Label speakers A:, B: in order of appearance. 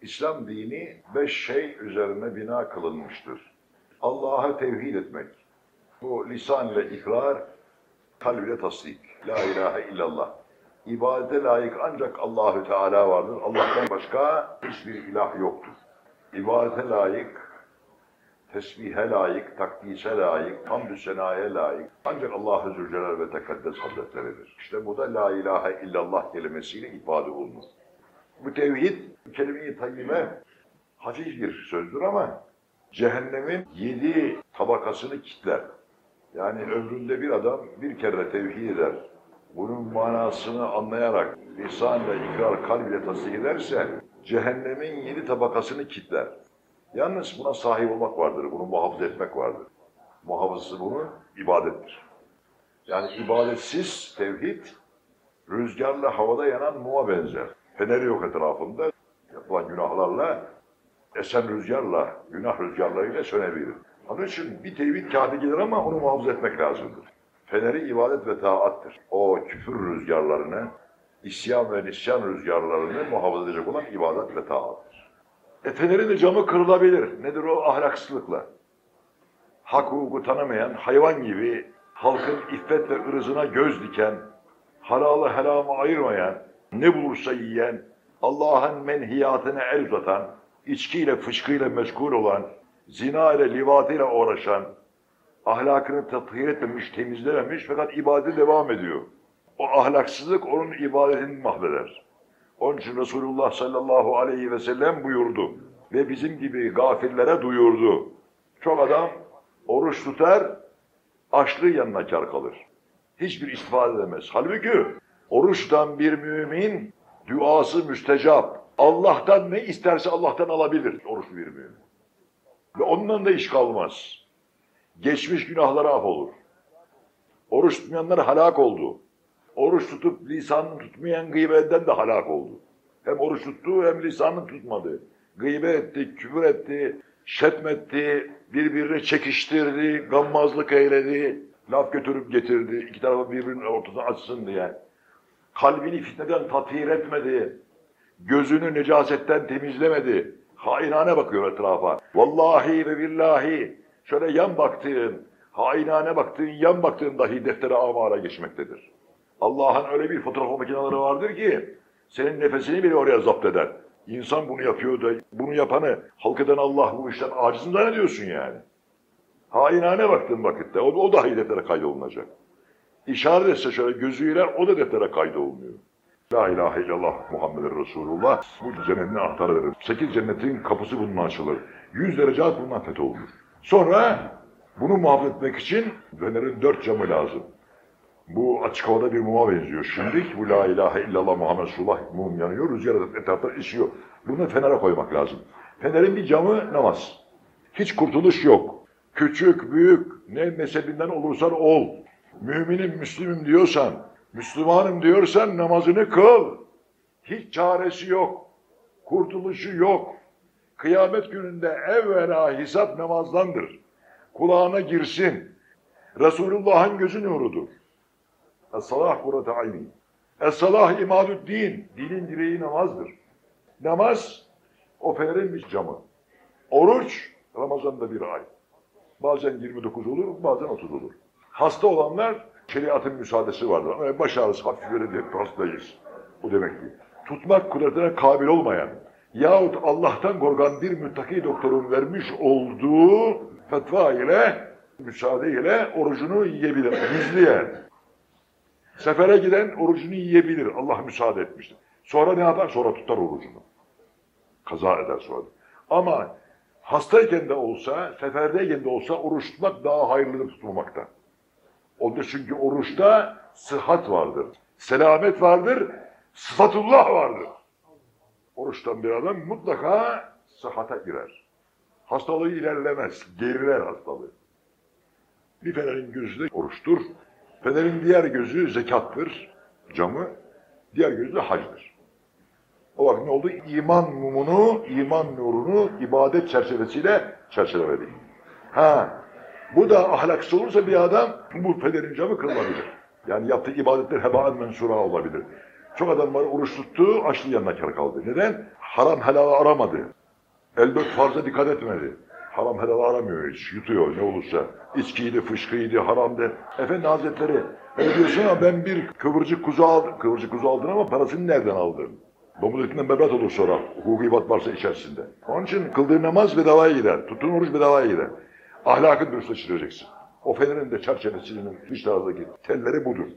A: İslam dini beş şey üzerine bina kılınmıştır. Allah'a tevhid etmek. Bu lisan ile ikrar, kalb ile tasdik. La ilahe illallah. İbadete layık ancak Allahü Teala vardır. Allah'tan başka hiçbir ilah yoktur. İbadete layık, tesbihe layık, takdise layık, hamdü senaya layık. Ancak Allah-u Zülcelal ve Tekaddes Hazretleridir. İşte bu da la ilahe illallah kelimesiyle ifade olunur. Bu tevhid, kelime-i tayyibe hafif bir sözdür ama cehennemin yedi tabakasını kitler. Yani ömründe bir adam bir kere tevhid eder. Bunun manasını anlayarak lisanla ikrar kalbiyle tasdik ederse cehennemin yedi tabakasını kitler. Yalnız buna sahip olmak vardır, bunu muhafaza etmek vardır. Muhafazası bunun ibadettir. Yani ibadetsiz tevhid, rüzgarla havada yanan muma benzer. Feneri yok etrafında, yapılan günahlarla, esen rüzgarla, günah rüzgarlarıyla sönebilir. Onun için bir tevhid kâfi gelir ama onu muhafaza etmek lazımdır. Feneri ibadet ve taattır. O küfür rüzgarlarını, isyan ve nisyan rüzgarlarını muhafaza edecek olan ibadet ve taattır. E fenerin de camı kırılabilir. Nedir o? Ahlaksızlıkla. Hak hukuku tanımayan, hayvan gibi halkın iffet ve ırzına göz diken, halalı helamı ayırmayan, ne bulursa yiyen, Allah'ın menhiyatına el uzatan, içkiyle fışkıyla meşgul olan, zina ile livatıyla uğraşan, ahlakını tathir etmemiş, temizlememiş fakat ibadete devam ediyor. O ahlaksızlık onun ibadetini mahveder. Onun için Resulullah sallallahu aleyhi ve sellem buyurdu ve bizim gibi gafillere duyurdu. Çok adam oruç tutar, açlığı yanına kar kalır. Hiçbir istifade edemez. Halbuki oruçtan bir mümin duası müstecap. Allah'tan ne isterse Allah'tan alabilir oruçlu bir mümin. Ve ondan da iş kalmaz. Geçmiş günahları af olur. Oruç tutmayanlar halak oldu. Oruç tutup lisanını tutmayan gıybetten de halak oldu. Hem oruç tuttu hem lisanını tutmadı. Gıybet etti, küfür etti, şetmetti, birbirine çekiştirdi, gammazlık eyledi, laf götürüp getirdi, iki tarafı birbirinin ortasına açsın diye. Kalbini fitneden tathir etmedi, gözünü necasetten temizlemedi. Hainane bakıyor etrafa. Vallahi ve billahi şöyle yan baktığın, hainane baktığın, yan baktığın dahi deftere amara geçmektedir. Allah'ın öyle bir fotoğraf makineleri vardır ki senin nefesini bile oraya zapt eder. İnsan bunu yapıyor da bunu yapanı halkeden Allah bu işten acizini zannediyorsun yani. Hainane baktığın vakitte o, o dahi deftere kaydolunacak. İşaret etse şöyle gözüyle o da deftere kaydolmuyor. La ilahe illallah Muhammed Resulullah bu cennetin anahtarıdır. Sekiz cennetin kapısı bununla açılır. Yüz derece alt bundan fetholunur. Sonra bunu muhafaza etmek için Fener'in dört camı lazım. Bu açık havada bir muma benziyor. Şimdi bu la ilahe illallah Muhammed Resulullah mum yanıyor. Rüzgar etrafta esiyor. Bunu fenere koymak lazım. Fenerin bir camı namaz. Hiç kurtuluş yok. Küçük, büyük, ne mezhebinden olursan ol. Müminim, Müslümüm diyorsan, Müslümanım diyorsan namazını kıl. Hiç çaresi yok. Kurtuluşu yok. Kıyamet gününde evvela hesap namazdandır. Kulağına girsin. Resulullah'ın gözü nurudur. Es-salah kurrate ayni. Es-salah imadüddin. Dinin direği namazdır. Namaz o fenerin bir camı. Oruç Ramazan'da bir ay. Bazen 29 olur, bazen 30 olur. Hasta olanlar şeriatın müsaadesi vardır. Ama baş ağrısı hafif böyle de hastayız. Bu demek ki. Tutmak kudretine kabil olmayan yahut Allah'tan korkan bir müttaki doktorun vermiş olduğu fetva ile, müsaade ile orucunu yiyebilir. Gizleyen. Sefere giden orucunu yiyebilir. Allah müsaade etmiştir. Sonra ne yapar? Sonra tutar orucunu. Kaza eder sonra. Ama hastayken de olsa, seferdeyken de olsa oruç tutmak daha hayırlıdır tutmamaktan. Onda çünkü oruçta sıhhat vardır. Selamet vardır, sıfatullah vardır. Oruçtan bir adam mutlaka sıhhata girer. Hastalığı ilerlemez, geriler hastalığı. Bir fenerin gözü de oruçtur. Fenerin diğer gözü zekattır, camı. Diğer gözü de hacdır. O vakit ne oldu? İman mumunu, iman nurunu ibadet çerçevesiyle çerçeveledi. Ha, bu da ahlaksız olursa bir adam bu fenerin camı kırılabilir. Yani yaptığı ibadetler hebaen mensura olabilir. Çok adam var oruç tuttu, açlı yanına kar kaldı. Neden? Haram helal aramadı. El dört farza dikkat etmedi. Haram helal aramıyor hiç. Yutuyor ne olursa. İçkiydi, fışkıydı, haramdı. Efendi Hazretleri öyle diyorsun ama ben bir kıvırcık kuzu aldım. Kıvırcık kuzu aldın ama parasını nereden aldın? Domuz etinden bebek olur sonra. Hukuki bat varsa içerisinde. Onun için kıldığı namaz bedavaya gider. Tuttuğun oruç bedavaya gider. Ahlakın dürüstleştireceksin. O fenerin de çerçevesinin dış taraftaki telleri budur.